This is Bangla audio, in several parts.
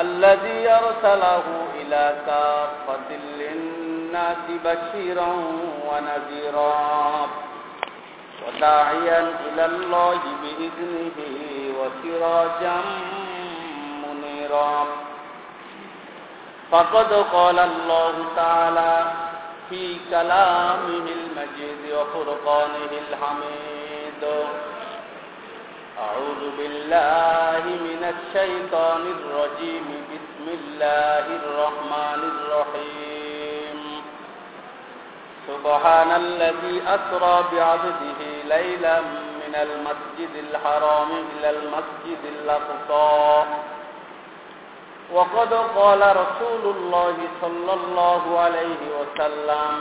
الذي أرسله إلى كافة للناس بشيرا ونذيرا وداعيا إلى الله بإذنه وسراجا منيرا. فقد قال الله تعالى في كلامه المجيد وفرقانه الحميد. أعوذ بالله من الشيطان الرجيم. بسم الله الرحمن الرحيم. سبحان الذي أسرى بعبده ليلا من المسجد الحرام إلى المسجد الأقصى. وقد قال رسول الله صلى الله عليه وسلم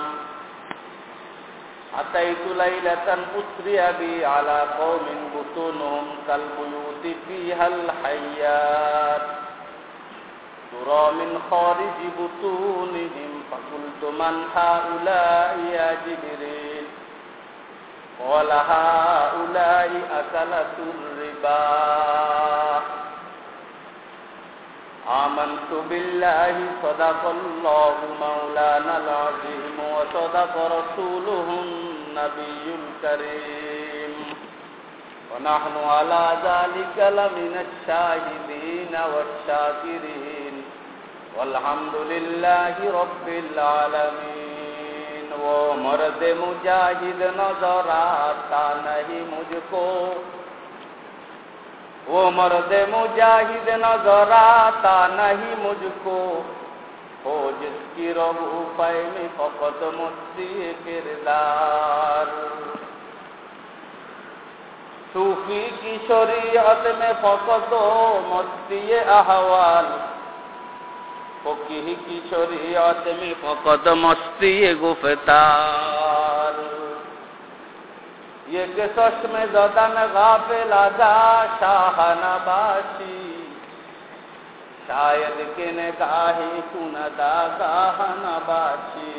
أتيت ليلة أسري بي على قوم بطونهم كالبيوت فيها الحيات ترى من خارج بطونهم فقلت من هؤلاء يا جبريل قال هؤلاء أكلة الربا آمنت بالله صدق الله مولانا العظيم وصدق رسوله النبي الكريم ونحن على ذلك لمن الشاهدين والشاكرين والحمد لله رب العالمين وہ مرد مجاہد نظر آتا نہیں مجھ کو वो मर्द मुजाहिद नजर आता नहीं मुझको हो जिसकी रबू पै में फकत मुस्ती किरदार सूफी की शरीयत में फकत मस्ती अहवाल फकीह की शरीयत में फकत मस्ती गुफ्तार ये किसोश में ददन गाफिल आजा शाह नबाशी शायद किन गाही सुनदा गाहन नबाशी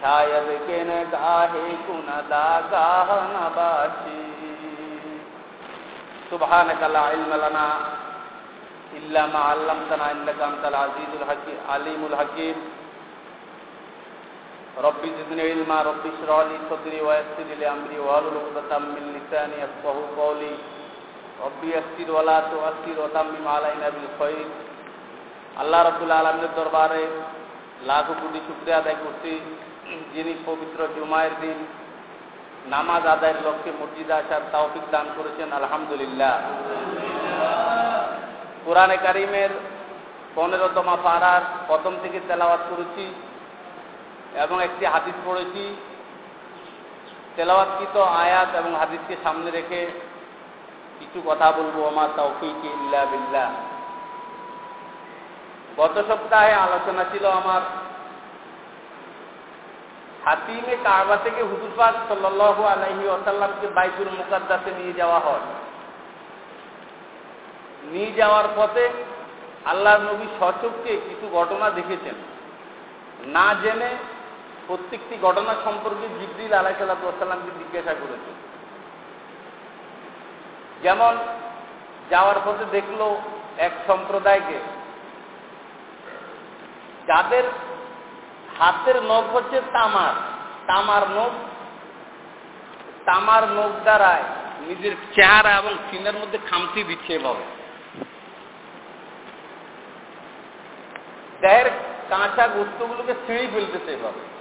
शायद किन गाही सुनदा गाहन बाशी सुबहान कला इल्म लना इल्ला मा अल्लमतना इन्नका अंतल अजीजुल हकीम अलीमुल हकीम। رب زدني علما رب اشرح لي صدري ويسر لي امري واحلل عقدة من لساني يفقهوا قولي رب يسر ولا تؤثر وتمم علينا بالخير আল্লাহ রব্বুল আলমের দরবারে লাখ কোটি শুক্রিয়া আদায় করছি যিনি পবিত্র জুমায়ের দিন নামাজ আদায়ের লক্ষ্যে মসজিদে আসার তাওফিক দান করেছেন আলহামদুলিল্লাহ কোরআনে কারিমের পনেরোতমা পাড়ার প্রথম থেকে তেলাওয়াত করেছি এবং একটি হাদিস পড়েছি। তেলাওয়াতকৃত আয়াত এবং হাদিসকে সামনে রেখে কিছু কথা বলব আমার তৌফিক ইল্লা বিল্লাহ। গত সপ্তাহে আলোচনা ছিল আমার হাতিমে কারবা থেকে হুজুর পাক সাল্লাল্লাহু আলাইহি ওয়াসাল্লামকে বাইতুল মুকাদ্দাসে নিয়ে যাওয়া হয়। নিয়ে যাওয়ার পথে আল্লাহ নবী সচককে কিছু ঘটনা দেখেছেন। না জেনে প্রত্যেকটি ঘটনা সম্পর্কে জিবরিল আলাইসাল্লামকে জিজ্ঞাসা করেছে। যেমন, যাওয়ার পথে দেখল এক সম্প্রদায়কে যাদের হাতের নখ হচ্ছে তামার তামার নখ তামার নখ দ্বারায় নিজের চেহারা এবং সিনের মধ্যে খামতি দিচ্ছে এভাবে দেহের কাঁচা গোস্তগুলোকে ছিঁড়ে ফেলতেছে এভাবে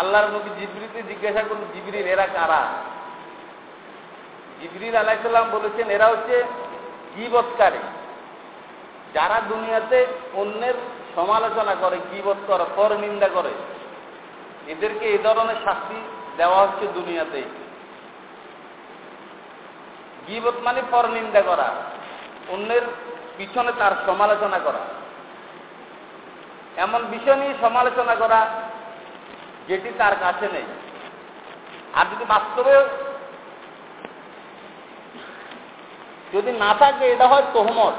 আল্লাহর নবী জিবরিতে জিজ্ঞাসা করল জিবরির এরা কারা? জিবরির আলাইসাল্লাম বলেছেন, এরা হচ্ছে জীবৎকারী যারা দুনিয়াতে অন্যের সমালোচনা করে গিবত করে পর নিন্দা করে, এদেরকে এই ধরনের শাস্তি দেওয়া হচ্ছে দুনিয়াতে গিবত মানে পর নিন্দা করা, অন্যের পিছনে তার সমালোচনা করা। এমন বিষয় নিয়ে সমালোচনা করা যেটি তার কাছে নেই। আর যদি বাস্তবে যদি না থাকে, এটা হয় তোহমত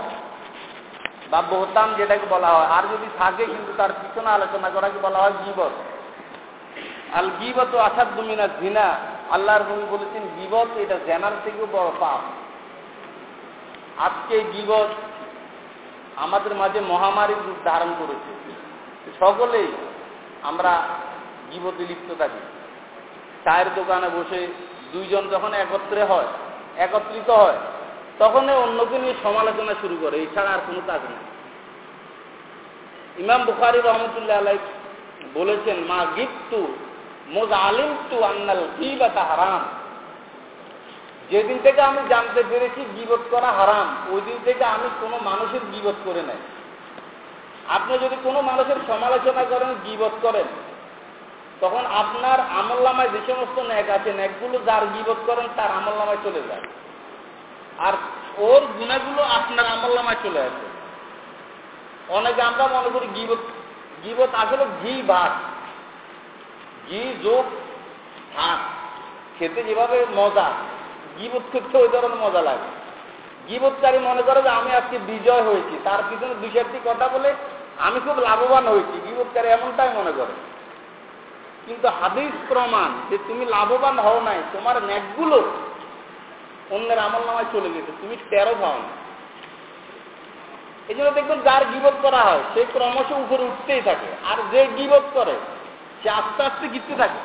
বা বোহতাম যেটাকে বলা হয়। আর যদি থাকে, কিন্তু তার পিছনে আলোচনা করাকে বলা হয় গিবত। আল গিবত আসাদ দুমিনা জিনা। আল্লাহর নবী বলেছেন, গিবত এটা জেনার থেকেও বড় পাপ। আজকে গিবত আমাদের মাঝে মহামারীর রূপ ধারণ করেছে। সকলেই আমরা গিবতে লিপ্ত থাকি। চায়ের দোকানে বসে দুইজন যখন একত্রে হয়, একত্রিত হয় তখন অন্যকে নিয়ে সমালোচনা শুরু করে। এছাড়া আর কোনো কাজ নেই। ইমাম বুখারি রহমতুল্লাহ আলাই বলেছেন, মা গিপ্তু মোজ আলিম টু আন্নাল গিবাতা হারাম। যেদিন থেকে আমি জানতে পেরেছি গিবত করা হারাম, ওই দিন থেকে আমি কোনো মানুষের গিবত করে নাই। আপনি যদি কোনো মানুষের সমালোচনা করেন, গিবত করেন তখন আপনার আমল্লামায় যে সমস্ত ন্যাক আছে ন্যাকগুলো যার গিবত করেন, তার আমল্লামায় চলে যায়। আর ওর গুণাগুলো আপনার আমল্লামায় চলে আসে। অনেকে আমরা মনে করি গিবত গিবত আসলে ঘি ভাত ঘি, যোগ, ভাত। খেতে যেভাবে মজা, গিবত করতে ওই ধরনের মজা লাগে। গিবতকারী মনে করে যে আমি আজকে বিজয় হয়েছি, তার পিছনে দুই চারটি কথা বলে আমি খুব লাভবান হয়েছি। গিবতকারী এমনটাই মনে করে। কিন্তু হাদিস প্রমাণ যে তুমি লাভবান হও নাই, তোমার ন্যাকগুলো অন্যের আমল নামায় চলে গেছে, তুমি তেরো পাও না। এই জন্য দেখবেন যার গিবত করা হয়, সে ক্রমশ উপরে উঠতেই থাকে, আর যে গিবত করে, সে আস্তে আস্তে গিরতে থাকে,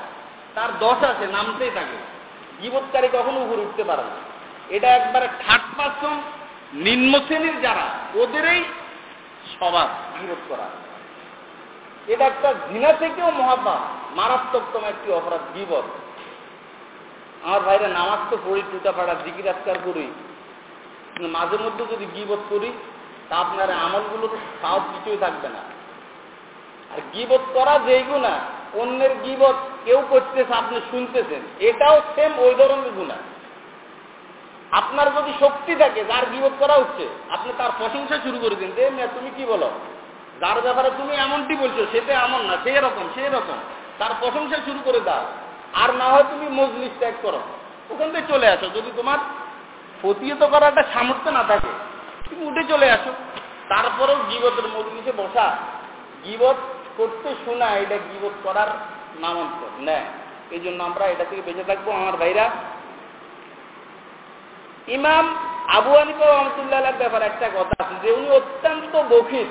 তার দশ আছে, নামতেই থাকে। গিবতকারী কখনো উপরে উঠতে পারে না। এটা একবারে থার্ড পার্সন নিম্ন শ্রেণির যারা, ওদেরই স্বভাব গিবত করা। এটা একটা ঘৃণা থেকেও মহাপাপ। মারাত্মকতম একটি অপরাধ গিবত আমার ভাইরা নামাজ তো পড়ি, টুটা ফাটা জিকির আজকার করি। মাঝে মধ্যে যদি গিবত করি, তা আপনার আমলগুলো তো সাহস কিছুই থাকবে না। আর গিবত করা যেই গুণা, অন্যের গিবত কেউ করতেছে, আপনি শুনতেছেন, এটাও সেম ওই ধরনের গুণা। আপনার যদি শক্তি থাকে, যার গিবত করা হচ্ছে, আপনি তার প্রশংসা শুরু করে দিন, যে তুমি কি বলো? যার ব্যাপারে তুমি এমনটি বলছো, সেটা এমন না, সেই রকম সেই রকম। তার প্রশংসা শুরু করে দাও। আর না হয় তুমি মজলিস ত্যাগ করো। ওখান থেকে চলে আসো। যদি তোমার প্রতিহত করার একটা সামর্থ্য না থাকে, তুমি উঠে চলে আসো। তারপরেও গিবতের মজলিসে বসা। গিবত করতে শোনা, এটা গিবত করার নামান্তর নেয়। এই জন্য আমরা এটা থেকে বেঁচে থাকব, আমার ভাইরা। ইমাম আবু আনিফা রহমতুল্লাহ ব্যাপারে একটা কথা আছে যে, উনি অত্যন্ত বখির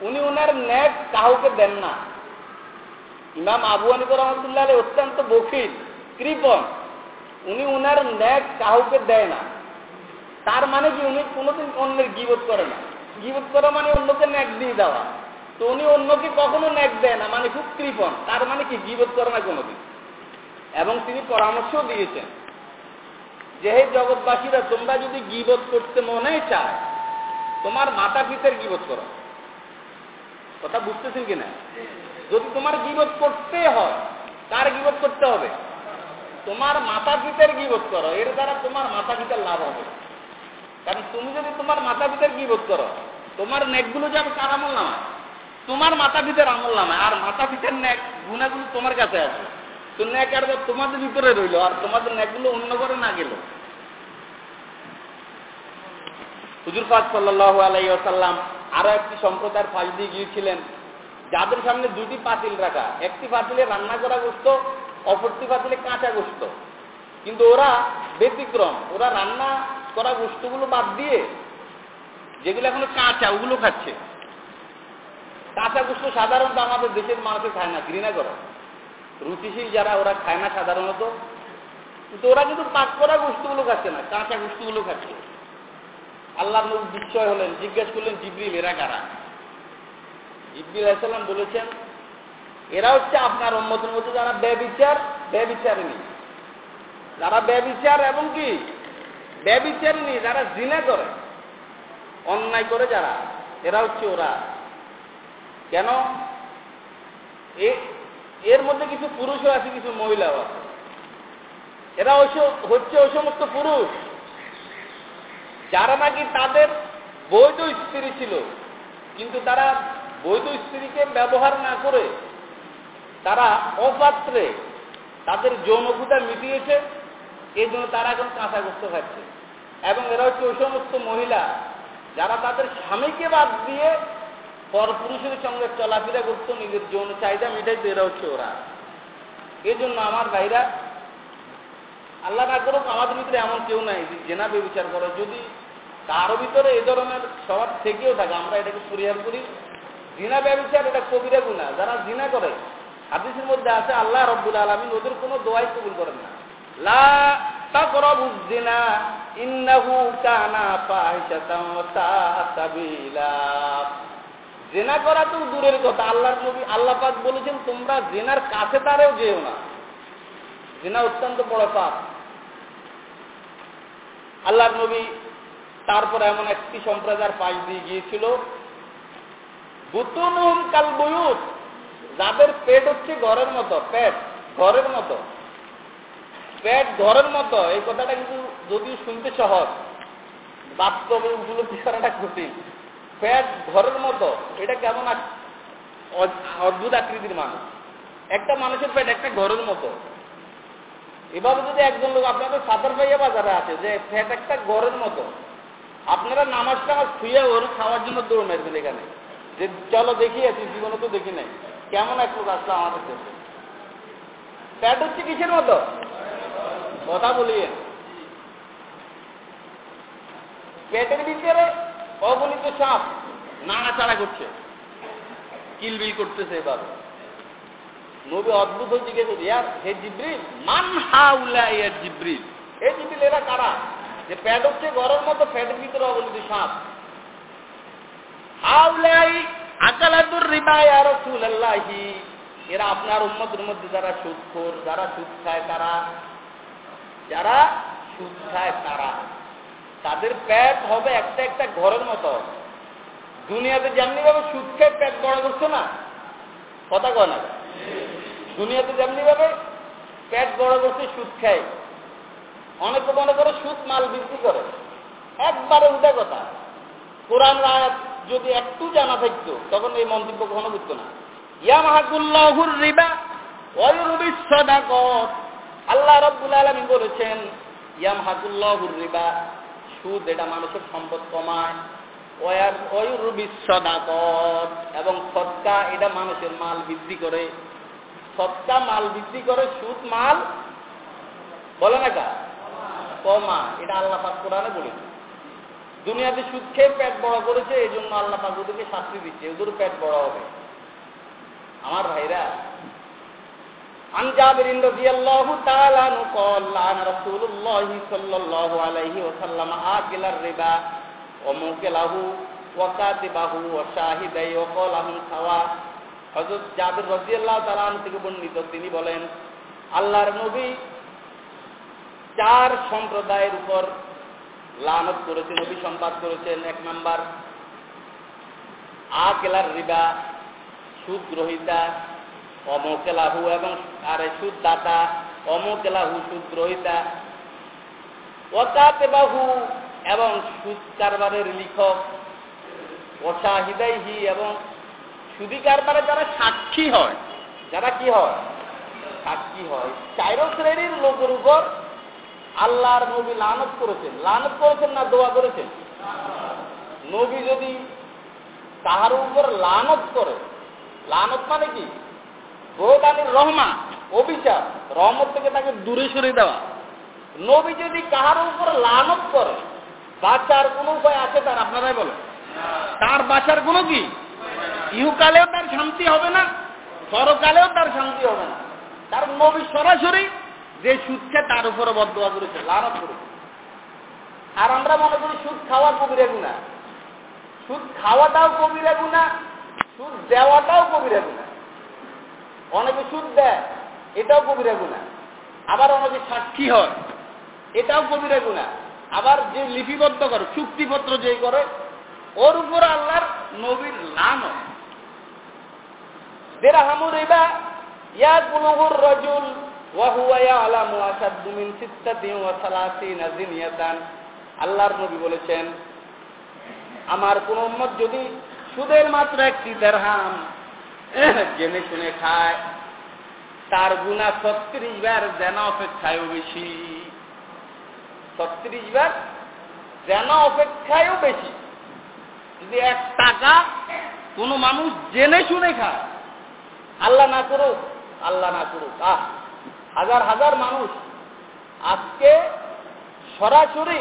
উনি ওনার ন্যাক কাউকে দেন না। ইমাম আবু আনিফা রহমতুল্লাহ অত্যন্ত বখির কৃপন উনি ওনার ন্যাক কাউকে দেয় না। তার মানে কি উনি কোনোদিন অন্যের গিবত করে না। গিবত করা মানে অন্যকে ন্যাক দিয়ে দেওয়া। তো উনি অন্যকে কখনো ন্যাক দেয় না মানে খুব কৃপন তার মানে কি গিবত করে না কোনোদিন। এবং তিনি পরামর্শও দিয়েছেন যে, হে জগৎবাসীরা, তোমরা যদি গিবত করতে মনে চায় তোমার মাতা পিতার গিবত করো। কথা বুঝতেছেন কিনা যদি তোমার গিবত করতে হয়, কার গিবত করতে হবে? তোমার মাতা পিতার গিবত করো, এর দ্বারা তোমার মাতা পিতার লাভ হবে। কারণ তুমি যদি তোমার মাতা পিতার গিবত করো, তোমার নেকগুলো যাবে কার আমল নামায়? তোমার মাতা পিতার আমল নামায়, আর মাতা পিতার নেক গুণাগুলো তোমার কাছে আসবে। তো ন্যাক আর তোমাদের ভিতরে রইল, আর তোমাদের ন্যাকগুলো অন্য করে না গেল। হুজুর ফাজ সাল্লাহ আলাই আসাল্লাম আরও একটি সম্প্রদায়ের ফাঁস দিয়ে গিয়েছিলেন। যাদের সামনে দুটি পাতিল রাখা, একটি পাতিলে রান্না করা গোস্ত, অপরটি পাতিলে কাঁচা গোস্ত। কিন্তু ওরা ব্যতিক্রম, ওরা রান্না করা গোস্তগুলো বাদ দিয়ে যেগুলো এখনও কাঁচা, ওগুলো খাচ্ছে। কাঁচা গোস্ত সাধারণত আমাদের দেশের মানুষে খায় না, ঘৃণা করে। রুচিশীল যারা, ওরা খায় না সাধারণত। কিন্তু ওরা কিন্তু পাক করা গোস্তগুলো খাচ্ছে না, কাঁচা গোস্তগুলো খাচ্ছে। আল্লাহ বিস্ময় হলেন, জিজ্ঞেস করলেন, জিবরিল, এরা কারা? ইব্বিল আলাইসাল্লাম বলেছেন, এরা হচ্ছে আপনার উন্মতের মধ্যে যারা ব্যবিচার ব্যবিচারিনী যারা ব্যবিচার এবং কি? ব্যবিচারিনী যারা জিনা করে, অন্যায় করে যারা, এরা হচ্ছে ওরা। কেন? এর মধ্যে কিছু পুরুষও আছে, কিছু মহিলাও আছে। এরা হচ্ছে ওই সমস্ত পুরুষ। যারা নাকি তাদের বৈধ স্ত্রী ছিল, কিন্তু তারা বৈধ স্ত্রীকে ব্যবহার না করে তারা অপাত্রে তাদের যৌনভূতা মিটিয়েছে এই জন্য তারা এখন কাঁচাগ্রস্ত খাচ্ছে এবং এরা হচ্ছে ওই সমস্ত মহিলা যারা তাদের স্বামীকে বাদ দিয়ে পরপুরুষের সঙ্গে চলাফেরা করতো, নিজের যৌন চাহিদা মিটাইতো, এরা হচ্ছে ওরা। এই জন্য আমার ভাইরা, আল্লাহ না করুক, আমাদের ভিতরে এমন কেউ নাই যে জেনা বিচার করে। যদি কারও ভিতরে এই ধরনের সবার থেকেও থাকে, আমরা এটাকে পরিহার করি। জিনা ব্যবচার এটা কবিরা গুণা যারা জিনা করে। হাদিসের মধ্যে আছে, আল্লাহ রব্বুল আলমিন ওদের কোনো দোয়াই কবুল করেন না। লা তাকরাবু জিনা, ইন্নাহু কানা সাআ সাবিলা জেনা করা তো দূরের কথা, আল্লাহর নবী, আল্লাহ পাক বলেছেন, তোমরা জেনার কাছে তারেও যেও না। জেনা অত্যন্ত বড় পাপ। আল্লাহর নবী তারপর এমন একটি সম্প্রদায়ের পাশ দিয়ে গিয়েছিল বুতুনুম কাল বয়ুত। যাদের পেট হচ্ছে ঘরের মতো, পেট, ঘরের মতো। পেট, ঘরের মতো, এই কথাটা কিন্তু যদিও শুনতে সহজ, বাস্তবে উপলব্ধি করাটা কঠিন। পেট, ঘরের মতো, এটা কেমন অদ্ভুত আকৃতির মানুষ। একটা মানুষের পেট একটা ঘরের মতো। এভাবে যদি একজন লোক, আপনাদের সাঁতার পাইয়া বাজারে আছে, যে ফ্যাট একটা ঘরের মতো। আপনারা নামাজ টামাজ ছুঁয়ে ওর খাওয়ার জন্য দৌড় মারবেন এখানে। যে চলো দেখি আছি, জীবনে তো দেখি নাই। কেমন এক লোক আসলো আমাদের দেশে? প্যাট হচ্ছে কিসের মতো? কথা বলিয়ে। পেটের ভিতরে অগণিত সাপ নাড়াচাড়া করছে। কিলবিল করতেছে এভাবে। নবী অদ্ভুত জিজ্ঞেস ইয়ার, হে জিব্রিল, মান হাউলা ইয়ার জিব্রিল? হে জিব্রিল, এরা কারা? যে প্যাট হচ্ছে গরম মতো, প্যাটের ভিতরে অবনীত সাপ। এরা আপনার উম্মতের মধ্যে যারা সুদখোর যারা সুদ খায় তারা, যারা সুদ খায় তারা। তাদের প্যাট হবে একটা একটা ঘরের মতো। দুনিয়াতে যেমনি ভাবে সুদ খেয়ে প্যাট বড় করছ না? কথা কয় না? দুনিয়াতে যেমনি ভাবে পেট বড় করছে সুদ খায়। অনেকে মনে করে সুদ মাল বিক্রি করে। একবারে উল্টা কথা। কোরআন রায়াত যদি একটু জানা থাকতো, তখন এই মন্তব্য কখনো করতো না। ইয়ামাহাকুল্লাহুর রিবা ওয়ুরবিস সাদাকাত। আল্লাহ রাব্বুল আলামিন বলেছেন, ইয়ামহাকুল্লাহুর রিবা, সুদ এটা মানুষের সম্পদ কমায়। ওয়ুরবিস সাদাকাত। এবং সদকা এটা মানুষের মাল বৃদ্ধি করে। সৎকা মাল বৃদ্ধি করে, সুদ মাল বলে না কমা এটা আল্লাহ পাক কোরআনে বলেছে দুনিয়াতে সুদ খেয়ে পেট বড় করেছে এই জন্য আল্লাহ পাক ওদেরকে শাস্তি দিচ্ছে ওদের পেট বড় হবে আমার ভাইরা عن جابر رضي الله تعالى عنه قال لعن رسول الله صلى الله عليه وسلم آكل الربا وموكله وكاتبه وشاهديه وقولهم سواء হজরত জাবির রাজিয়াল্লাহ তালান থেকে বর্ণিত তিনি বলেন আল্লাহর নবী চার সম্প্রদায়ের উপর লানত করেছেন অভিসম্পাদ করেছেন, এক নাম্বার। আ কেলার রিবা সুদ গ্রহিতা অমকেলাহু এবং আর সুদ দাতা অমকেলাহু সুদ গ্রহিতা অতাতেবাহু এবং সুদ কারবারের লিখক, অসাহিদাইহি এবং সুদি কারবারে যারা সাক্ষী হয়, যারা কি হয়? সাক্ষী হয়। চাইরো শ্রেণির লোকের উপর আল্লাহর নবী লানত করেছেন। লানত করেছেন না দোয়া করেছেন? নবী যদি তাহার উপর লানত করে, লানত মানে কি? গোদানির রহমা অভিশাপ রহমত থেকে তাকে দূরে সরে দেওয়া। নবী যদি কাহার উপর লানত করে বাচ্চার কোনো উপায় আছে তার? আপনারাই বলেন। তার বাঁচার কোনো কি? ইহুকালেও তার শান্তি হবে না সরকালেও তার শান্তি হবে না। কারণ নবী সরাসরি যে সুদকে তার উপরে বদয়া করেছে, লানত করেছে। আর আমরা মনে করি সুদ খাওয়া কবিরা গুণা। সুদ খাওয়াটাও কবিরা গুণা, সুদ দেওয়াটাও কবিরা গুণা। অনেকে সুদ দেয়, এটাও কবিরা গুণা। আবার অনেকে সাক্ষী হয়, এটাও কবিরা গুণা। আবার যে লিপিবদ্ধ করে, চুক্তিপত্র যে করে, ওর উপর আল্লাহর নবীর লান দেরাহামু রিবা ইয়াকুলুহুর রাজুল ওয়া হুয়া ইয়ালামু আশাদ্দু মিন সিত্তাতিন ওয়া সালাসিনা জিনিয়াতান। আল্লাহর নবী বলেছেন, আমার কোন উম্মত যদি সুদের মাত্র একটি দেড়হাম জেনে শুনে খায়, তার গুণা ছত্রিশ বার যেন অপেক্ষায়ও বেশি। ছত্রিশ বার যেন অপেক্ষায়ও বেশি। যদি এক টাকা কোনো মানুষ জেনে শুনে খায়, আল্লাহ না করুক, আল্লাহ না করুক, আহ! হাজার হাজার মানুষ আজকে সরাসরি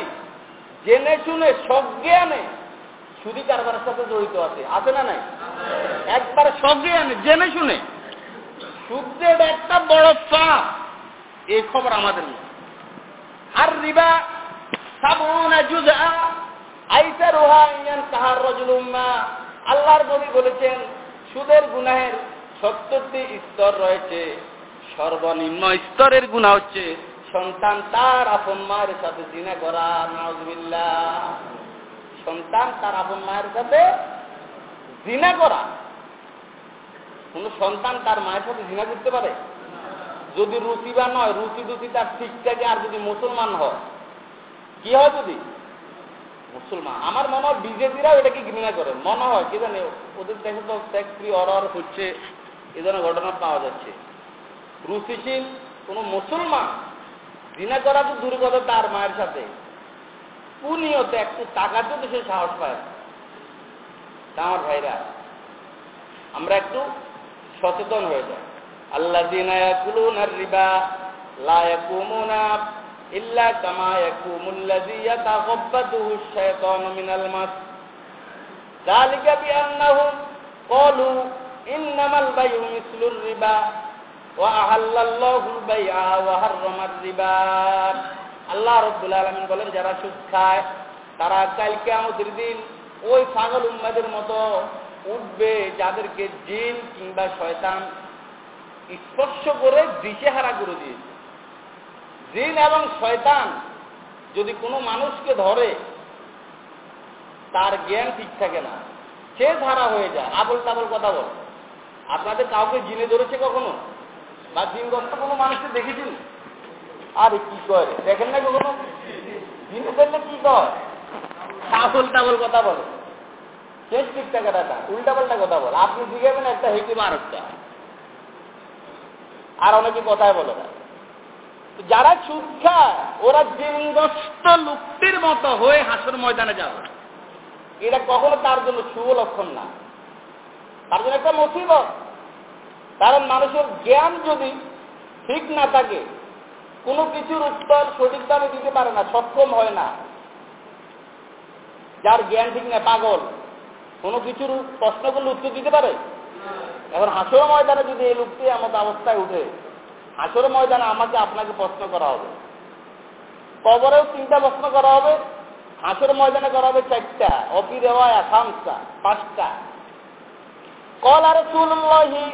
জেনে শুনে সজ্ঞানে সুদি কারবারের সাথে জড়িত আছে। আছে না নাই? একবার সজ্ঞানে, জেনে শুনে। সুদের একটা বড় পাপ এই খবর আমাদের নেই আর রিবা সাবুনা জুজা আইসা রোহা ইয়ান কাহার রজুলুম্মা আল্লাহর নবী বলেছেন, সুদের গুনাহের সত্তরটি স্তর রয়েছে। সর্বনিম্ন স্তরের গুণা হচ্ছে সন্তান তার আপন মায়ের সাথে জিনা করা নাউজবিল্লা সন্তান তার আপন মায়ের সাথে জিনা করা। কোন সন্তান তার মায়ের সাথে জিনা করতে পারে? যদি রুচি বা নয়, রুচি রুচি তার ঠিক থাকে আর যদি মুসলমান হয়, কি হয় যদি? মুসলমান। আমার মনে হয় বিজেপিরাও এটাকে ঘৃণা করে। মনে হয়, কি জানে, ওদের দেশে তো ট্যাক্স ফ্রি অর্ডার হচ্ছে, এ ধরনের ঘটনা পাওয়া যাচ্ছে। রুচিশীল কোন মুসলমান ঘৃণা করা তো দূর কথা তার মায়ের সাথে পুনিয়তে একটু টাকাতেও তো সে সাহস পায় আমার ভাইরা, আমরা একটু সচেতন হয়ে যাই। আল্লাহ রিবা লায়াকুমুনা ইল্লা কামা ইয়াকুমুল্লাযী ইয়াতাগাব্বাতুহু আশ-শায়তানু মিনাল মাস। যালিকা বিআন্নাহুম ক্বালু ইন্নামাল বাইউ মিসলুর রিবা। ওয়া হাররামার রিবা। আল্লাহ রাব্বুল আলামিন বলেন, যারা সুদ খায়, তারা কাল কিয়ামতের দিন ওই পাগল উম্মাদের মতো উঠবে যাদেরকে জিন কিংবা শয়তান স্পর্শ করে দিশেহারা করে দিয়েছে। জিন এবং শয়তান যদি কোনো মানুষকে ধরে, তার জ্ঞান ঠিক থাকে না। সে ধারা হয়ে যায়। আবল তাবল কথা বল। আপনাদের কাউকে জিনে ধরেছে কখনো? বা জিনগ্রস্ত কোনো মানুষকে দেখেছেন? আরে কি করে দেখেন না কখনো? জিনে ধরলে কি কর কথা শেষ ঠিক উল্টা পাল্টা কথা বল। আপনি একটা হেঁটে আর অনেকে কথায় বলে না। যারা সুদ ওরা জিনগ্রস্ত লুক্তির মতো হয়ে হাসর ময়দানে যাবে। এটা কখনো তার জন্য শুভ লক্ষণ না। তার জন্য একটা মুসিবত। কারণ মানুষের জ্ঞান যদি ঠিক না থাকে, কোনো কিছুর উত্তর সঠিকভাবে দিতে পারে না, সক্ষম হয় না। যার জ্ঞান ঠিক না পাগল, কোনো কিছুর প্রশ্ন করলে উত্তর দিতে পারে? এখন হাসর ময়দানে যদি এই লোকটি আমাদের অবস্থায় উঠে, হাসর ময়দানে আমাকে আপনাকে প্রশ্ন করা হবে। কবরেও তিনটা প্রশ্ন করা হবে, হাসর ময়দানে করা হবে চারটা, অপি দেওয়ায় খামসা পাঁচটা। কল আর সুল্লাহি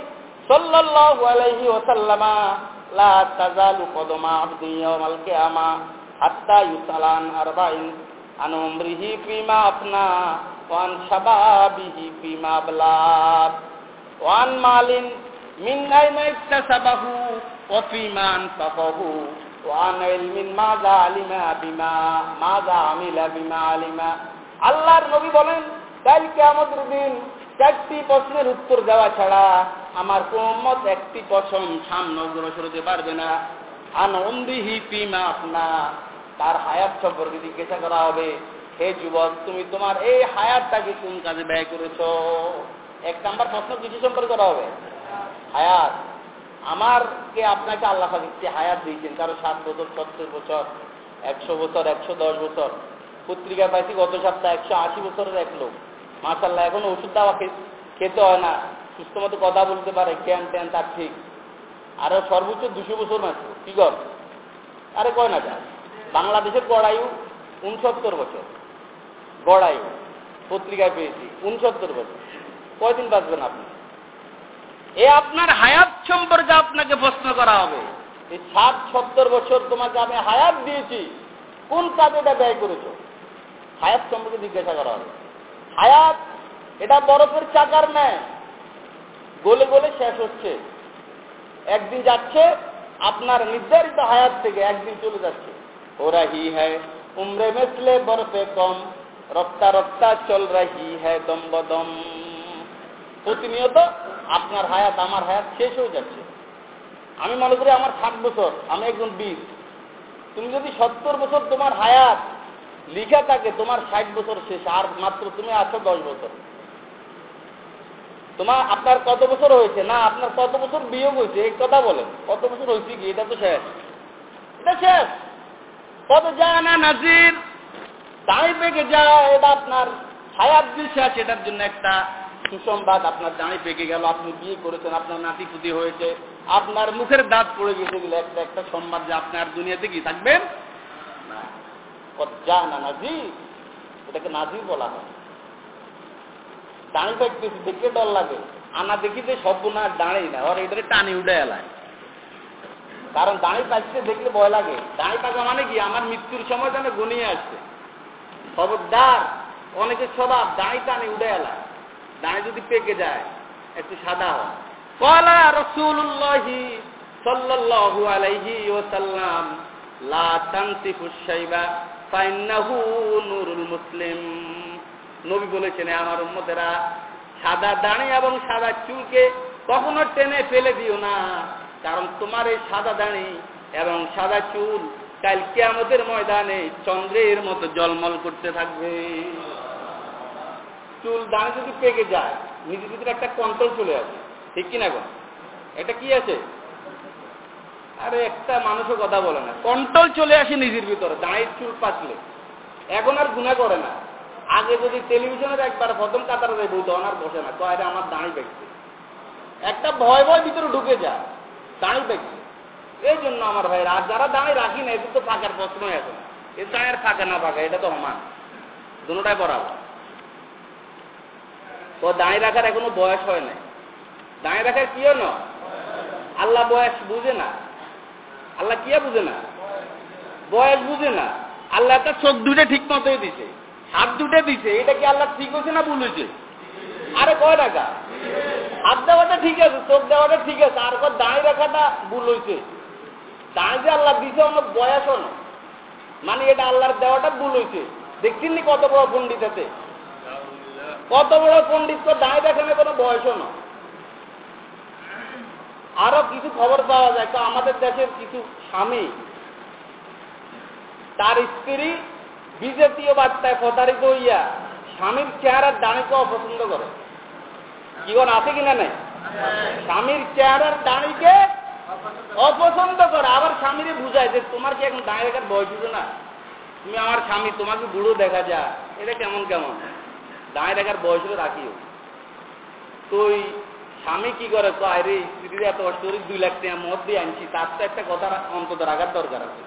আলিমা বিমা বিমা আলিমা। আল্লাহর নবী বলেন কাল দিন চারটি প্রশ্নের উত্তর দেওয়া ছাড়া আমার কোমত একটি প্রশ্ন সামনে অগ্রসর হতে পারবে না। আনন্দিহি পিমা আপনা তার হায়াত সম্পর্কে জিজ্ঞাসা করা হবে, হে যুবক, তুমি তোমার এই হায়াতটাকে কোন কাজে ব্যয় করেছ? এক নাম্বার প্রশ্ন, কিছু সম্পর্কে করা হবে। হায়াত। আমার কে আপনাকে আল্লাহ দিচ্ছে হায়াত দিয়েছেন, কারও সাত বছর, সত্তর বছর, একশো বছর, একশো দশ বছর। পত্রিকা পাইছি গত সপ্তাহে একশো আশি বছরের এক লোক। মাসাল্লাহ এখন ওষুধ দেওয়া খেতে হয় না। সুস্থ মতো কথা বলতে পারে ক্যান ট্যান তার ঠিক। আরও সর্বোচ্চ দুশো বছর মাত্র কি কর? আরে কয় না যায় বাংলাদেশের গড়ায়ু উনসত্তর বছর। গড়ায়ু পত্রিকায় পেয়েছি উনসত্তর বছর। কয়দিন বাঁচবেন আপনি? এ আপনার হায়াত সম্পর্কে আপনাকে প্রশ্ন করা হবে। এই ষাট সত্তর বছর তোমাকে আমি হায়াত দিয়েছি। কোন কাজে এটা ব্যয় করেছ? হায়াত সম্পর্কে জিজ্ঞাসা করা হবে। হায়াত এটা বরফের চাকার নেয় গলে গলে শেষ হচ্ছে। একদিন যাচ্ছে, আপনার নির্ধারিত হায়াত থেকে একদিন চলে যাচ্ছে। ওরা হি হ্যায়, উমরে মেসলে বরফে কম রক্তা রক্তা চল রাহি হ্যায় দম বদম প্রতিনিয়ত আপনার হায়াত, আমার হায়াত শেষ হয়ে যাচ্ছে। আমি মনে করি আমার ষাট বছর, আমি একজন বীর। তুমি যদি সত্তর বছর তোমার হায়াত লিখা থাকে, তোমার ষাট বছর শেষ, আর মাত্র তুমি আছো দশ বছর। তোমার আপনার কত বছর হয়েছে? না, আপনার কত বছর বিয়োগ হয়েছে? এই কথা বলেন। কত বছর হয়েছে কি? এটা তো শেষ। এটা শেষ। কত যায় না নাজির? দাঁড়ি পেকে যায়। এটা আপনার হায়াত বিশ্বাস এটার জন্য একটা সুসংবাদ আপনার দাঁড়ি পেকে গেল। আপনি বিয়ে করেছেন, আপনার নাতি পুতি হয়েছে। আপনার মুখের দাঁত পড়ে গেছে গেলে একটা একটা সম্বাদ যে আপনি আর দুনিয়াতে কি থাকবেন? না। কত যা না নাজির? এটাকে নাজির বলা হয়। দাঁড়ি পাইতেছি দেখতে ডর লাগে। আনা দেখিতে সর্বনাশ দাঁড়ি না ওর এটারে টানি উঠে এলায়। কারণ দাঁড়ি পাইতে দেখলে ভয় লাগে। দাঁড়ি পাকা মানে কি? আমার মৃত্যুর সময় যেন গনিয়ে আসছে। খবরদার অনেকের স্বভাব দাঁড়ি টানি উঠে এলায়। দাঁড়ি যদি পেকে যায়, একটু সাদা হয়। কলা রসুল্লাহি সাল্লাল্লাহু আলাইহি ওয়াসাল্লাম, লা তানসিফু শাইবা, ফাইন্নাহু নূরুল মুসলিম। নবী বলেছেন আমার উম্মতেরা, সাদা দাঁড়ি এবং সাদা চুলকে কখনো টেনে ফেলে দিও না। কারণ তোমার এই সাদা দাঁড়ি এবং সাদা চুল কাল কেয়ামতের ময়দানে চন্দ্রের মতো জলমল করতে থাকবে। চুল দাঁড়ি যদি পেকে যায়, নিজের ভিতরে একটা কন্ট্রোল চলে আসে। ঠিক কিনা গো? এটা কি আছে? আরে একটা মানুষও কথা বলে না। কন্ট্রোল চলে আসে নিজের ভিতরে, দাঁড়ির চুল পাচলে এখন আর গুণা করে না। আগে যদি টেলিভিশনের একবার প্রথম কাতারে যায় বলতো আর বসে না। কয় আমার দাঁড়ি পেকছে একটা ভয় ভয় ভিতরে ঢুকে যায়, দাঁড়ি পেকছে এই জন্য আমার ভাই, আর যারা দাঁড়িয়ে রাখি না, এদের তো ফাঁকার প্রশ্নই আছে। এর দাঁড়ের ফাঁকা না ফাঁকা, এটা তো সমান দুটাই বরাবর। তো দাঁড়িয়ে রাখার এখনও বয়স হয় নাই। দাঁড়িয়ে রাখার কি না আল্লাহ বয়স বুঝে না। আল্লাহ কিয়া বুঝে না? বয়স বুঝে না। আল্লাহ একটা চোখ দুটো ঠিক মতোই দিছে। হাত দুটো দিছে, এটা কি আল্লাহ ঠিক হয়েছে না ভুল হয়েছে? আরে কয় টাকা? হাত দেওয়াটা ঠিক আছে, চোখ দেওয়াটা ঠিক আছে, আর কয় দাঁড়িয়ে রাখাটা ভুল হয়েছে। দাঁড়িয়ে যে আল্লাহ দিছে অনেক বয়স না মানে এটা আল্লাহর দেওয়াটা ভুল হয়েছে। দেখছেন নি কত বড় পণ্ডিত আছে? কত বড় পণ্ডিত তো দাঁড়িয়ে দেখানো কোনো বয়সও না আরও কিছু খবর পাওয়া যায়, তো আমাদের দেশের কিছু স্বামী, তার স্ত্রী বিজেপীয় বার্তায় প্রতারিত হইয়া স্বামীর চেহারার দাঁড়িকে অপছন্দ করে। জীবন আছে কিনা নাই? স্বামীর চেহারার দাঁড়িকে অপছন্দ করে, আবার স্বামীরে বুঝায় যে তোমার কি এখন দাঁড়িয়ে রাখার বয়স হচ্ছে না? তুমি আমার স্বামী, তোমাকে বুড়ো দেখা যায় এটা কেমন কেমন? দাঁড়িয়ে রাখার বয়স হলে রাখিও। তো ওই স্বামী কি করে? তো আরে, স্ত্রীর এত কষ্ট করে দুই লাখ টাকা মদ দিয়ে আনছি, তার তো একটা কথা অন্তত রাখার দরকার আছে।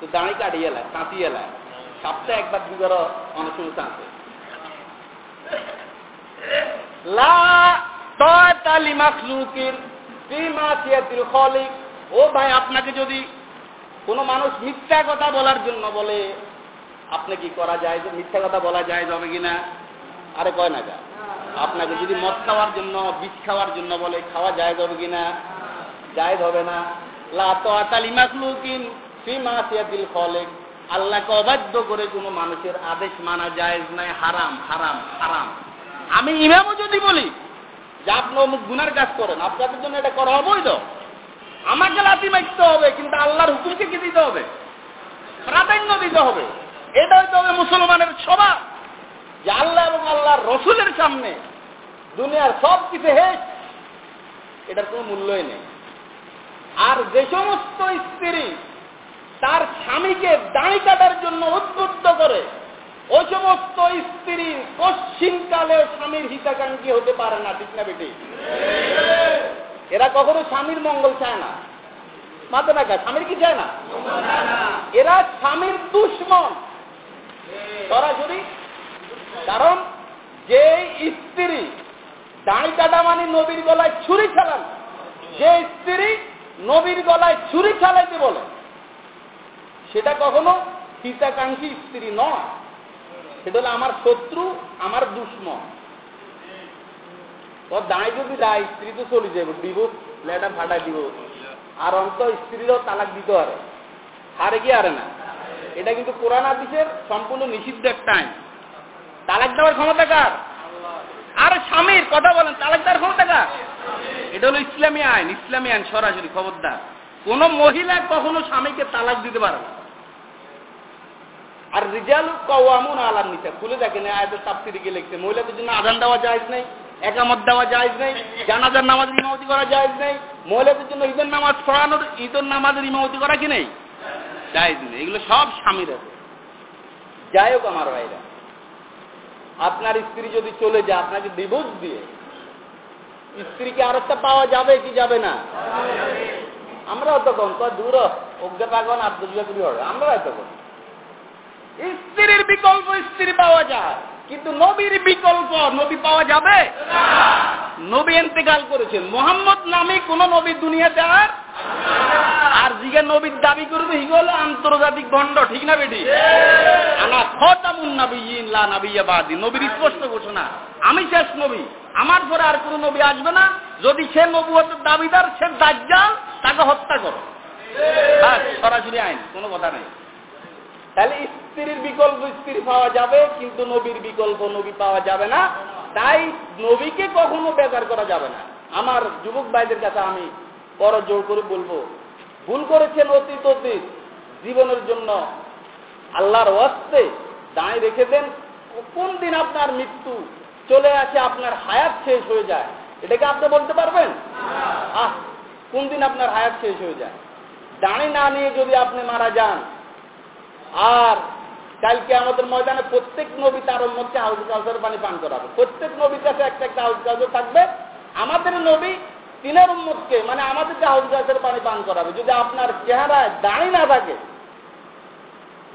তো দাঁড়ি কাটিয়ে এলায় কাঁচিয়ে এলায়। সপ্তাহে একবার দুবার আছে। মাখলুকির ফিমাসিয়াতিল খলিক। ও ভাই, আপনাকে যদি কোনো মানুষ মিথ্যা কথা বলার জন্য বলে, আপনি কি করা যায় যে মিথ্যা কথা বলা যায় যাবে কিনা? আরে কয় না যা আপনাকে যদি মদ খাওয়ার জন্য, বিষ খাওয়ার জন্য বলে, খাওয়া যায় যাবে কিনা? যায় হবে না। লা তো তালি মাখলুকিন ফিমাসিয়াতিল খলিক। আল্লাহকে অবাধ্য করে কোনো মানুষের আদেশ মানা যায় নাই, হারাম হারাম হারাম। আমি ইমামও যদি বলি যে আপনি অমুক গুনার কাজ করেন, আপনাদের জন্য এটা করা অবৈধ। আমাকে লাথি মারতে হবে, কিন্তু আল্লাহর হুকুমকে কি দিতে হবে? প্রাধান্য দিতে হবে। এটা হইতে হবে মুসলমানের স্বভাব। যে আল্লাহ এবং আল্লাহর রসুলের সামনে দুনিয়ার সব কিছু হেস এটার কোনো মূল্যই নেই। আর যে সমস্ত স্ত্রী তার স্বামীকে দাঁড়ি কাটার জন্য উদ্বুদ্ধ করে, ওই সমস্ত স্ত্রী পশ্চিমকালে স্বামীর হিতাকাঙ্ক্ষী হতে পারে না, ঠিক না বেটি? এরা কখনো স্বামীর মঙ্গল চায় না। মাতে না স্বামীর কি চায় না? এরা স্বামীর দুশ্মন। সরাসরি, কারণ যে স্ত্রী দাঁড়ি কাটা মানে নবীর গলায় ছুরি চালান যে স্ত্রী নবীর গলায় ছুরি চালাইতে বলে সেটা কখনো হিতাকাঙ্ক্ষী স্ত্রী নয়। সেটা হলো আমার শত্রু, আমার দুশ্মন। দাঁড়ি যদি দায় স্ত্রী তো চলে যাবে দিব লেটা ফাটাই দিব। আর অন্ত স্ত্রীরও তালাক দিতে পারে। হারে কি আরে না? এটা কিন্তু কোরআন আদিসের সম্পূর্ণ নিষিদ্ধ একটা আইন। তালাক দেওয়ার ক্ষমতা কার? আর স্বামীর, কথা বলেন, তালাক দেওয়ার ক্ষমতা কার? এটা হলো ইসলামী আইন ইসলামী আইন সরাসরি, খবরদার। কোন মহিলা কখনো স্বামীকে তালাক দিতে পারে না। আর রিজাল কওয়ামুন আলার নিচে খুলে দেখেন আয়াতের তাফসিরে গিয়ে লিখছে। মহিলাদের জন্য আজান দেওয়া জায়েজ নেই একামত দেওয়া জায়েজ নেই জানাজার নামাজ ইমামতি করা জায়েজ নেই মহিলাদের জন্য ঈদের নামাজ পড়ানোর ঈদের নামাজের ইমামতি করা কি নেই? জায়েজ নেই। এগুলো সব স্বামীর আছে যাই হোক আমার ভাইরা আপনার স্ত্রী যদি চলে যায় আপনাকে ডিভোর্স দিয়ে স্ত্রীকে আর একটা পাওয়া যাবে কি যাবে না? আমরা তো দূর অজ্ঞা পাগন করি হবে আমরা তখন। স্ত্রীর বিকল্প স্ত্রী পাওয়া যায়। কিন্তু নবীর বিকল্প নবী পাওয়া যাবে? নবী এন্তেকাল করেছেন মোহাম্মদ নামে কোন নবী দুনিয়াতে আর? আর জিগে নবীর দাবি করবে হিগল আন্তর্জাতিক ভণ্ড ঠিক না বেটি? আনা খতামুন নাবিয়িন লা নাবিয়্যা বাদি। নবীর স্পষ্ট ঘোষণা, আমি শেষ নবী, আমার পরে আর কোন নবী আসবে না। যদি সে নবুয়তের দাবিদার, সে দাজ্জাল, তাকে হত্যা করো। সরাসরি আইন, কোনো কথা নেই। তাহলে স্ত্রীর বিকল্প স্ত্রী পাওয়া যাবে কিন্তু নবীর বিকল্প নবী পাওয়া যাবে না। তাই নবীকে কখনো বেকার করা যাবে না। আমার যুবক ভাইদের কাছে আমি বড় জোর করে বলব ভুল করেছেন অতীত অতীত জীবনের জন্য আল্লাহর ওয়াস্তে দাঁড়িয়ে রেখে দেন। কোন দিন আপনার মৃত্যু চলে আসে আপনার হায়াত শেষ হয়ে যায়। এটাকে আপনি বলতে পারবেন? আহ কোন দিন আপনার হায়াত শেষ হয়ে যায়? দাঁড়ি না নিয়ে যদি আপনি মারা যান আর কালকে আমাদের ময়দানে প্রত্যেক নবী তার মধ্যে হাউস কাউসের পানি পান করাবে। প্রত্যেক নবীর কাছে একটা একটা হাউস কাউসের থাকবে। আমাদের নবী তিনের উম্মতকে মানে আমাদেরকে হাউস কাউসের পানি পান করাবে, যদি আপনার চেহারায় দাঁড়ি না থাকে,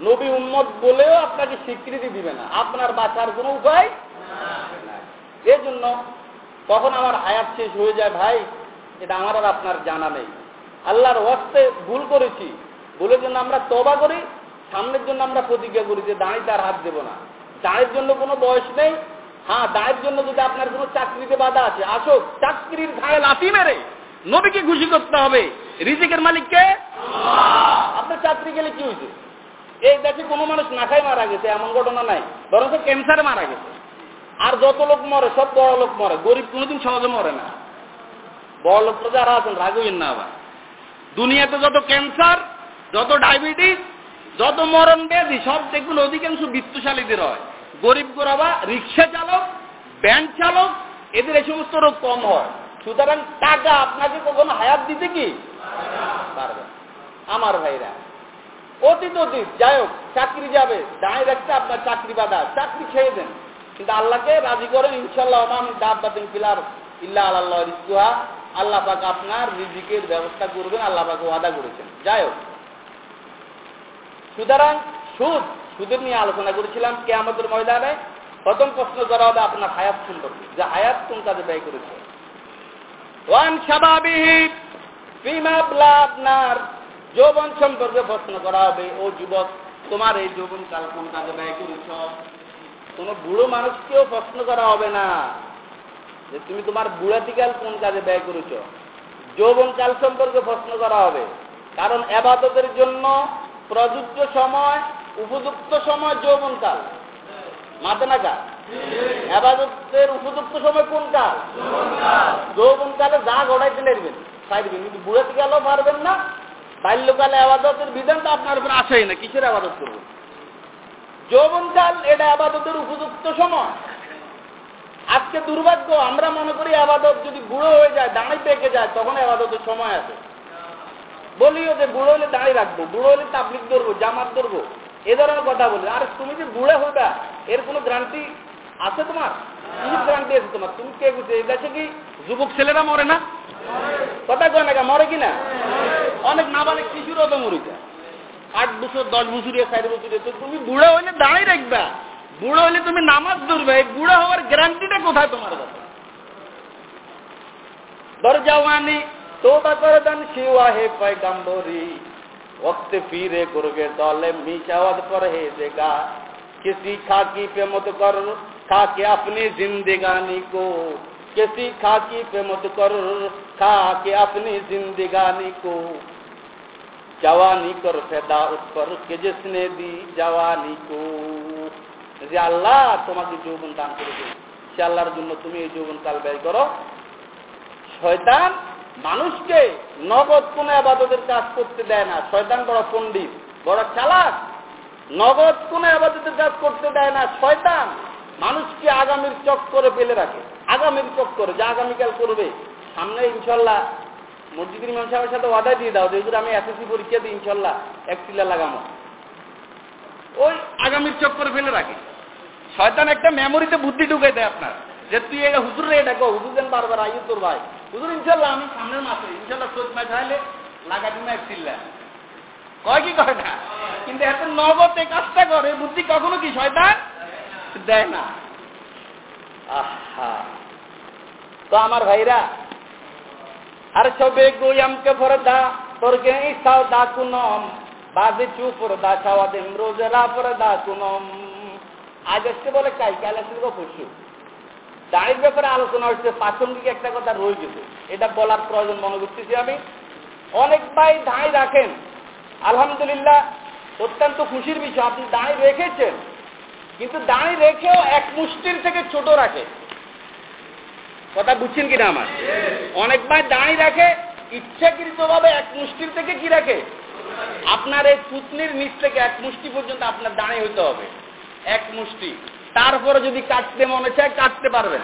নবী উম্মত বলেও আপনাকে স্বীকৃতি দিবে না। আপনার বাঁচার কোনো উপায় এই জন্য কখন আমার হায়াত শেষ হয়ে যায়, ভাই, এটা আমার আর আপনার জানা নেই। আল্লাহর ওয়াস্তে ভুল করেছি। ভুলের জন্য আমরা তবা করি সামনের জন্য আমরা প্রতিজ্ঞা করি যে দাঁড়ি তার হাত দেবো না। দাঁড়ের জন্য কোনো বয়স নেই। হ্যাঁ দাঁড়ের জন্য যদি আপনার কোনো চাকরিতে বাধা আছে আসো চাকরির ঘায়ে লাথি মেরে নবীকে খুশি করতে হবে। রিজিকের মালিককে আপনার চাকরি গেলে কি হয়েছে এই দেশে কোনো মানুষ না খাই মারা গেছে এমন ঘটনা নাই। বরং ক্যান্সারে মারা গেছে। আর যত লোক মরে সব বড় লোক মরে। গরিব কোনোদিন সহজে মরে না। বড় লোক তো যারা আছেন রাগইন না আবার। দুনিয়াতে যত ক্যান্সার যত ডায়াবেটিস যত মরণ ব্যাধি, সব দেখুন অধিকাংশ বিত্তশালীদের হয়। গরিব গোরাবা, রিক্সা চালক, ব্যাংক চালক, এদের এই সমস্ত রোগ কম হয়। সুতরাং টাকা আপনাকে কখনো হায়াত দিতে কি? পারবে আমার ভাইরা, অতীত অতীত, যাই হোক, চাকরি যাবে রাখতে আপনার চাকরি বাধা, চাকরি খেয়ে দেন। কিন্তু আল্লাহকে রাজি করেন ইনশাল্লাহ আমি ডাব বাতিন পিলার ইল্লা আল্লাহ রিস্কুহা আল্লাহ পাক আপনার রিজিকের ব্যবস্থা করবেন, আল্লাহ পাক ওয়াদা করেছেন। যাই হোক। সুতরাং সুদ, সুদের নিয়ে আলোচনা করেছিলাম কে আমাদের ময়দানে। প্রথম প্রশ্ন করা হবে আপনার হায়াত সম্পর্কে যে হায়াত কোন কাজে ব্যয় করেছে? ওয়ান স্বাভাবিক আপনার যৌবন সম্পর্কে প্রশ্ন করা হবে, ও যুবক, তোমার এই যৌবন কাল কোন কাজে ব্যয় করেছ? কোন বুড়ো মানুষকেও প্রশ্ন করা হবে না, যে তুমি তোমার বুড়াতিকাল কোন কাজে ব্যয় করেছ? যৌবন কাল সম্পর্কে প্রশ্ন করা হবে, কারণ এবাদতের জন্য প্রযোজ্য সময় উপযুক্ত সময় যৌবন কাল মাথে না কাল এবাদতের উপযুক্ত সময় কোন কাল যৌবন কালে যা গড়াইতে নেবেন পারবেন কিন্তু বুড়াতে গেলেও পারবেন না বাল্যকালে আবাদতের বিধানটা আপনার উপর আসেই না কিসের আবাদত করবেন যৌবনকাল এটা আবাদতের উপযুক্ত সময়। আজকে দুর্ভাগ্য আমরা মনে করি আবাদত যদি বুড়ো হয়ে যায় দাঁড়িয়ে পেকে যায় তখন আবাদতের সময় আছে। বলিও যে বুড়ো হলে দাঁড়িয়ে রাখব, বুড়ো হলে তাবলিক ধরবো, জামাত ধরবো। এ ধরনের কথা বলে। আর তুমি যে বুড়ে হইবা এর কোনো গ্রান্তি আছে তোমার? কি গ্রান্তি আছে তোমার? তুমি কে বুঝে? এই দেশে কি, যুবক ছেলেরা মরে না? কথা কয় না মরে কিনা অনেক নাবালিক শিশুরও তো মরে যায়। আট বছর, দশ বছর চার বছর তুমি বুড়া হইলে দাঁড়িয়ে রাখবা। বুড়ো হইলে তুমি নামাজ ধরবে। এই বুড়ো হওয়ার গ্যারান্টিটা কোথায় তোমার কথা দর জওয়ানি तोबा करदन शिवा हे पैगंबरी वक्त फिरे गुरगे दौले मीचावद पर हे देगा किसी खाकी पे मत कर खाके अपनी जिंदगानी को किसी खाकी पे मत कर खाके अपनी जिंदगानी को जवानी कर फेदा उस पर के जिसने दी जवानी को যে আল্লাহ তোমাকে যৌবন দান করেছে সে আল্লাহর জন্য তুমি এই যৌবন কাল ব্যয় করো শয়তান মানুষকে নগদ কোন আবাদতের কাজ করতে দেয় না। শয়তান বড় পণ্ডিত, বড় চালাক। নগদ কোন আবাদতের কাজ করতে দেয় না। শয়তান মানুষকে আগামীর চক্করে ফেলে রাখে। আগামীর চক্করে, যা আগামীকাল করবে। সামনে ইনশাল্লাহ মসজিদের ইমাম সাহেবের সাথে ওয়াদা দিয়ে দাও। যেগুলো আমি এসএসসি পরীক্ষা দিই ইনশাল্লাহ এক চিল্লা লাগামো ওই আগামীর চক্করে ফেলে রাখে। শয়তান একটা মেমোরিতে বুদ্ধি ঢুকে দেয় আপনার। যে তুই এটা হুজুর রে ডাকো হুজুর যেন বারবার আইও তোর ভাই। হুজুর ইনশাল্লাহ আমি সামনের মাসে ইনশাল্লাহ চোদ্দ মাস হাইলে লাগাবি না এক চিল্লা কয় কি কয় না? কিন্তু এত নগদ কাজটা করে, বুদ্ধি কখনো কি শয়তান? দেয় না। আহা। তো আমার ভাইরা, আর সবে গোয়ামকে ফরদা তোর গে ইসাও দা কুনম বাদে চুপ দা ছাওয়া দিম রোজরা ফরদা কুনম। আজ আসতে বলে কাই কাল আসতে পরশু। দাঁড়ির ব্যাপারে আলোচনা হচ্ছে প্রাসঙ্গিক একটা কথা রয়ে গেছে। এটা বলার প্রয়োজন মনে করতেছি আমি। অনেক ভাই দাঁড়ি রাখেন। আলহামদুলিল্লাহ, অত্যন্ত খুশির বিষয়, আপনি দাঁড়ি রেখেছেন। কিন্তু দাঁড়ি রেখেও এক মুষ্টির থেকে ছোট রাখে। কথা বুঝছেন কিনা আমার? অনেক ভাই দাঁড়ি রাখে, ইচ্ছাকৃতভাবে এক মুষ্টির থেকে কি রাখে? আপনার এই পুতনির নিচ থেকে এক মুষ্টি পর্যন্ত আপনার দাঁড়ি হইতে হবে। এক মুষ্টি। তারপরে যদি কাটতে মনে চায়, কাটতে পারবেন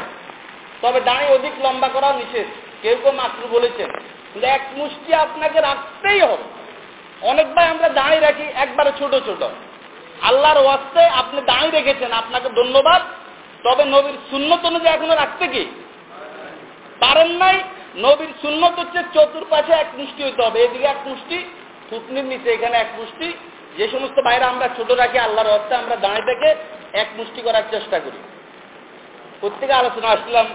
তবে দাঁড়ি অধিক লম্বা করা নিষেধ। কেউ কেউ মাত্র বলেছেন এক মুষ্টি আপনাকে রাখতেই হবে। অনেক ভাই আমরা দাঁড়িয়ে রাখি, একবারে ছোট ছোট। আল্লাহর ওয়াস্তে আপনি দাঁড়িয়ে রেখেছেন, আপনাকে ধন্যবাদ। তবে নবীর শূন্যত অনুযায়ী এখনও রাখতে কি? পারেন নাই? নবীর শূন্যত হচ্ছে চতুর্পাশে এক মুষ্টি হইতে হবে। এদিকে এক মুষ্টি থুতনির নিচে এখানে এক মুষ্টি। যে সমস্ত বাইরে আমরা ছোট রাখি, আল্লাহর অর্থে আমরা দাঁড়িয়ে থেকে এক মুষ্টি করার চেষ্টা করি। প্রত্যেকে আলোচনা আসলাম।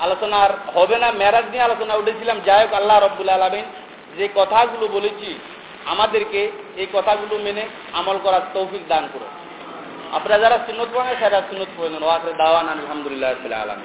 আলোচনার হবে না, মেরাজ নিয়ে আলোচনা উঠেছিলাম। যাই হোক, আল্লাহ রব্বুল আলমিন যে কথাগুলো বলেছি, আমাদেরকে এই কথাগুলো মেনে আমল করার তৌফিক দান করো আপনারা যারা সুনত পড়েন, সেটা সুনত পড়েন ওয়াকরে দাওয়ান আলহামদুলিল্লাহ আলম